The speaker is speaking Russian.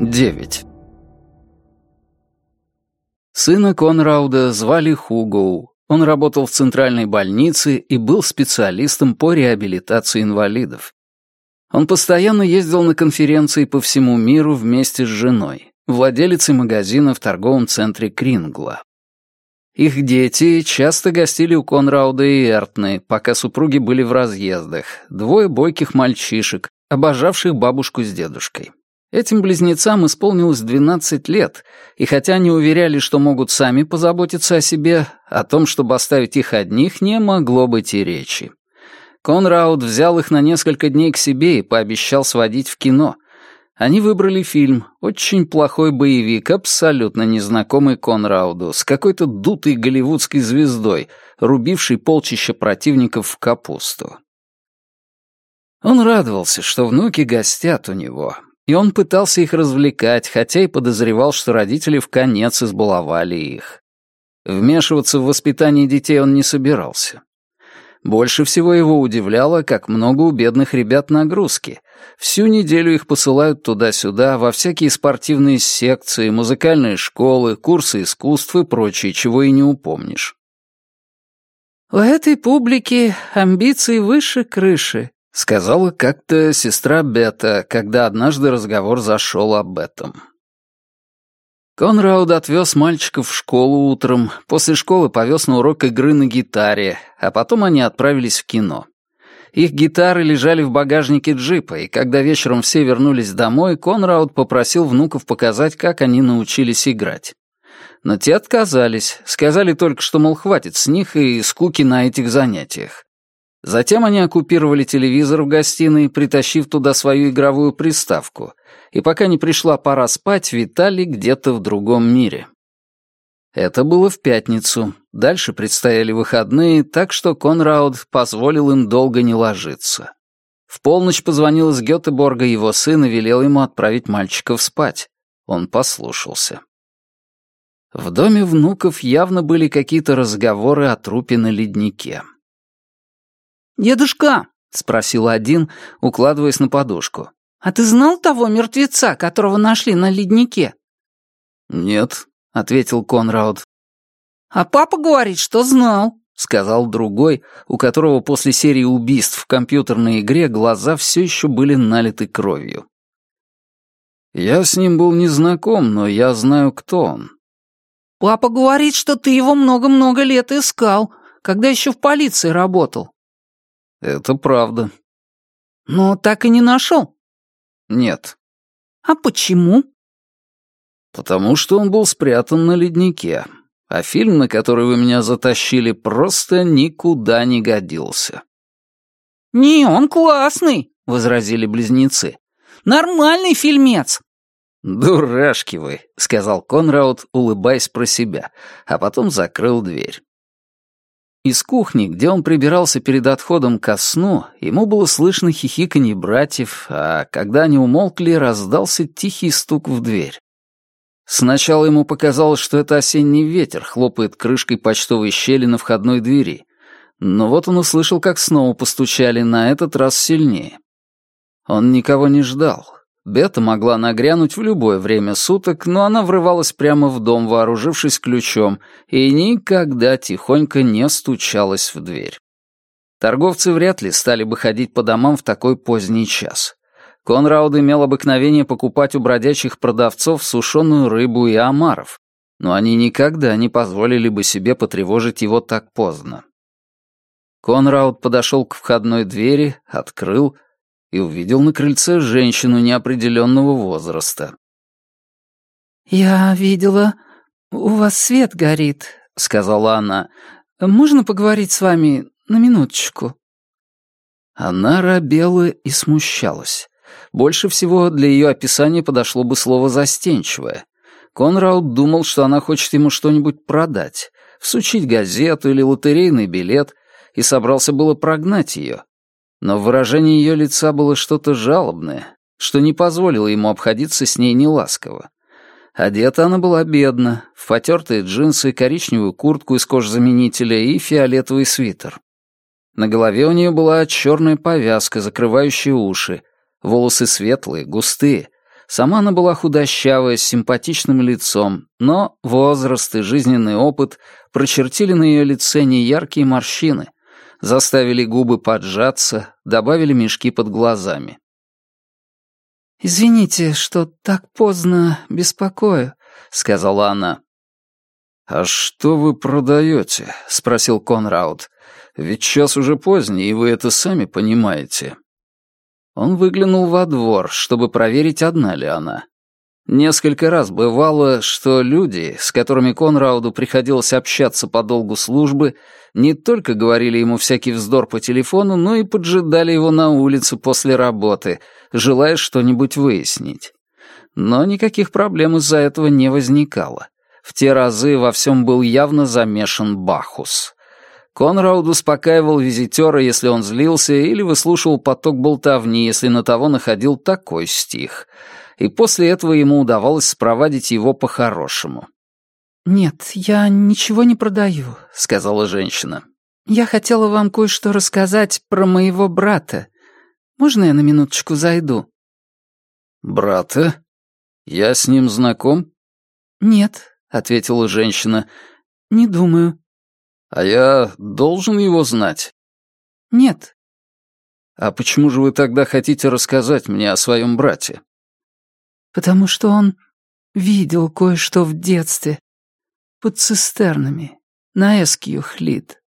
9. Сына Конрауда звали Хугоу. Он работал в центральной больнице и был специалистом по реабилитации инвалидов. Он постоянно ездил на конференции по всему миру вместе с женой, владелицей магазина в торговом центре Крингла. Их дети часто гостили у Конрауда и Эртны, пока супруги были в разъездах, двое бойких мальчишек, обожавших бабушку с дедушкой. Этим близнецам исполнилось 12 лет, и хотя они уверяли, что могут сами позаботиться о себе, о том, чтобы оставить их одних, не могло быть и речи. Конрауд взял их на несколько дней к себе и пообещал сводить в кино. Они выбрали фильм, очень плохой боевик, абсолютно незнакомый Конрауду, с какой-то дутой голливудской звездой, рубившей полчища противников в капусту. Он радовался, что внуки гостят у него, и он пытался их развлекать, хотя и подозревал, что родители в конец избаловали их. Вмешиваться в воспитание детей он не собирался. Больше всего его удивляло, как много у бедных ребят нагрузки. Всю неделю их посылают туда-сюда, во всякие спортивные секции, музыкальные школы, курсы искусств и прочее, чего и не упомнишь. «У этой публики амбиции выше крыши», — сказала как-то сестра Бета, когда однажды разговор зашел об этом. Конрауд отвез мальчиков в школу утром, после школы повез на урок игры на гитаре, а потом они отправились в кино. Их гитары лежали в багажнике джипа, и когда вечером все вернулись домой, Конрауд попросил внуков показать, как они научились играть. Но те отказались, сказали только, что, мол, хватит с них и скуки на этих занятиях. Затем они оккупировали телевизор в гостиной, притащив туда свою игровую приставку — и пока не пришла пора спать, витали где-то в другом мире. Это было в пятницу. Дальше предстояли выходные, так что Конрауд позволил им долго не ложиться. В полночь позвонил из Гетеборга его сын и велел ему отправить мальчиков спать. Он послушался. В доме внуков явно были какие-то разговоры о трупе на леднике. «Дедушка», — спросил один, укладываясь на подушку, «А ты знал того мертвеца, которого нашли на леднике?» «Нет», — ответил Конрауд. «А папа говорит, что знал», — сказал другой, у которого после серии убийств в компьютерной игре глаза все еще были налиты кровью. «Я с ним был не знаком, но я знаю, кто он». «Папа говорит, что ты его много-много лет искал, когда еще в полиции работал». «Это правда». «Но так и не нашел?» Нет. А почему? Потому что он был спрятан на леднике, а фильм, на который вы меня затащили, просто никуда не годился. «Не, он классный», — возразили близнецы. «Нормальный фильмец». «Дурашки вы», — сказал Конрауд, улыбаясь про себя, а потом закрыл дверь. Из кухни, где он прибирался перед отходом ко сну, ему было слышно хихиканье братьев, а когда они умолкли, раздался тихий стук в дверь. Сначала ему показалось, что это осенний ветер хлопает крышкой почтовой щели на входной двери, но вот он услышал, как снова постучали, на этот раз сильнее. Он никого не ждал, Бета могла нагрянуть в любое время суток, но она врывалась прямо в дом, вооружившись ключом, и никогда тихонько не стучалась в дверь. Торговцы вряд ли стали бы ходить по домам в такой поздний час. Конрауд имел обыкновение покупать у бродячих продавцов сушеную рыбу и омаров, но они никогда не позволили бы себе потревожить его так поздно. Конрауд подошел к входной двери, открыл и увидел на крыльце женщину неопределенного возраста. «Я видела, у вас свет горит», — сказала она. «Можно поговорить с вами на минуточку?» Она робела и смущалась. Больше всего для ее описания подошло бы слово «застенчивое». Конрауд думал, что она хочет ему что-нибудь продать, всучить газету или лотерейный билет, и собрался было прогнать ее но в выражении ее лица было что-то жалобное, что не позволило ему обходиться с ней неласково. Одета она была бедно, в потертые джинсы, коричневую куртку из кожзаменителя и фиолетовый свитер. На голове у нее была черная повязка, закрывающая уши, волосы светлые, густые, Сама она была худощавая, с симпатичным лицом, но возраст и жизненный опыт прочертили на ее лице неяркие морщины, заставили губы поджаться, добавили мешки под глазами. «Извините, что так поздно беспокою», — сказала она. «А что вы продаете?» — спросил Конрауд. «Ведь час уже поздний, и вы это сами понимаете». Он выглянул во двор, чтобы проверить, одна ли она. Несколько раз бывало, что люди, с которыми Конрауду приходилось общаться по долгу службы, не только говорили ему всякий вздор по телефону, но и поджидали его на улице после работы, желая что-нибудь выяснить. Но никаких проблем из-за этого не возникало. В те разы во всем был явно замешан Бахус. Конрауд успокаивал визитера, если он злился, или выслушивал поток болтовни, если на того находил такой стих. И после этого ему удавалось спровадить его по-хорошему. «Нет, я ничего не продаю», — сказала женщина. «Я хотела вам кое-что рассказать про моего брата. Можно я на минуточку зайду?» «Брата? Я с ним знаком?» «Нет», — ответила женщина. «Не думаю». А я должен его знать? Нет. А почему же вы тогда хотите рассказать мне о своем брате? Потому что он видел кое-что в детстве. Под цистернами. На Эскью-Хлит.